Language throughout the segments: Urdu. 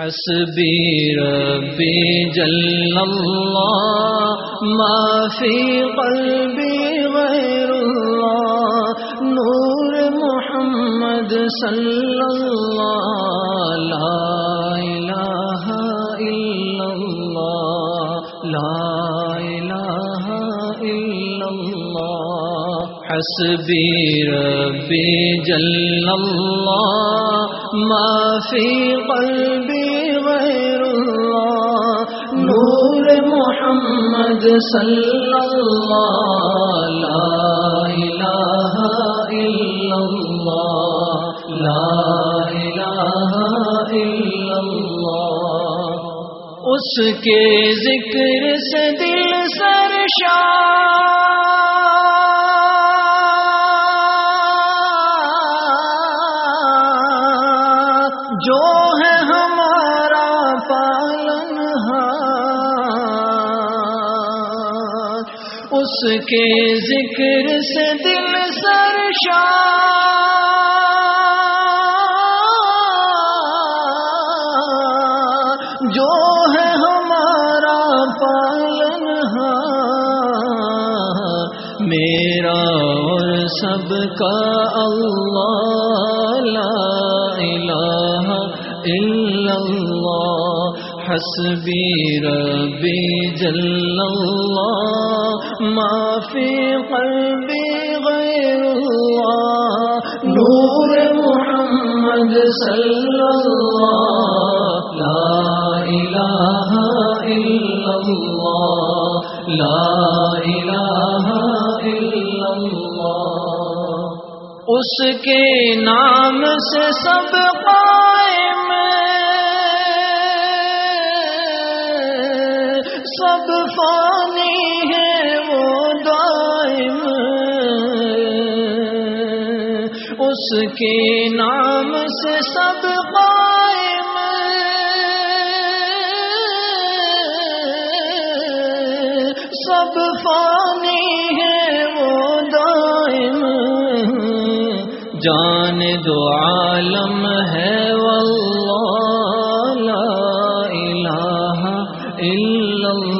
حسبي ربي جل الله ما في قلبي غير الله نور محمد صلى الله لا إله إلا الله لا إله إلا الله حسبي ربي جل الله، ما في قلبي غير الله. نور محمد صلى الله لا إله إلا الله، لا إله إلا الله. اس کے ذکر سے دل سرشار اس کے ذکر سے دل سرشار جو ہے ہمارا پالن ہاں۔ میرا اور سب کا اللہ لا الہ الا حسبی ربی جل اللہ ما فی قلبی غیر اللہ، نور محمد صلی اللہ، لا الہ الا اللہ، لا الہ الا اللہ۔ اس کے نام سے سب قائم اس کے نام سے سب قائم سب فانی ہے وہ دائم۔ جان دو عالم ہے واللہ لا الہ الا اللہ۔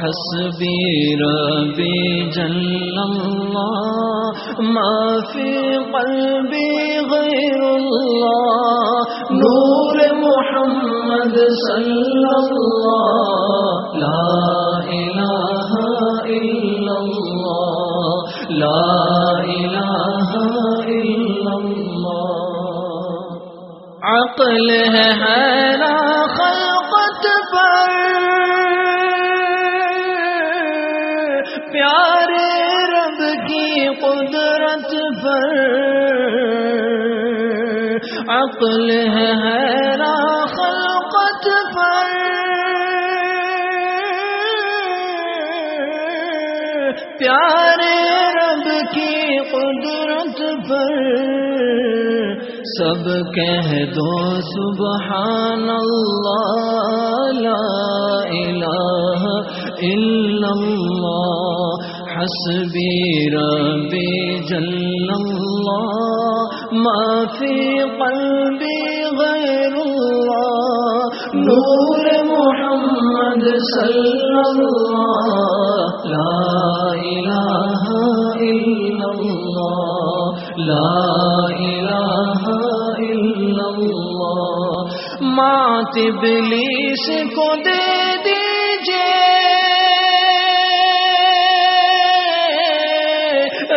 حسبي ربي جل الله. ما في قلبي غير الله. نور محمد صلى الله. لا إله إلا الله. لا إله إلا الله. عقل ہے لا خلقت فر قدرت پر عقل ہے، حیران خلقت پر۔ پیارے رب کی قدرت پر سب کہہ دو سبحان اللہ۔ حسبی ربی جل اللہ ما فی قلبی غیر اللہ، نور محمد صلی اللہ، لا الہ الا اللہ، لا الہ الا اللہ۔ مات ابلیس کو دے دیجیے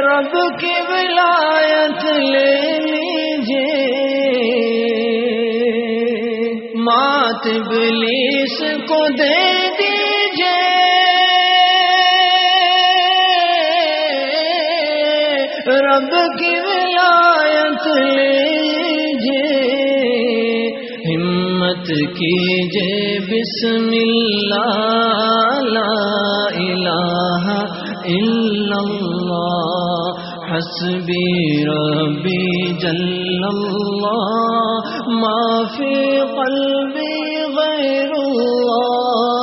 رب کی ولایت لے لیجیے مات ابلیس کو دے دیجیے رب کی ولایت لیجیے ہمت کیجیے بسم اللہ، لا الہ إلا الله حسبي جل الله ما في قلبي غير الله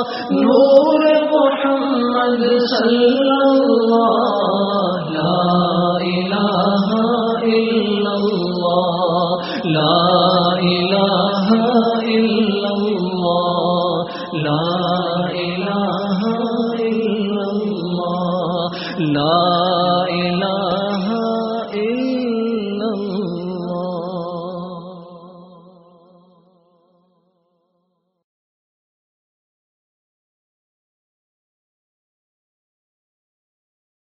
نور محمد لا إله إلا لا إله إلا لا لا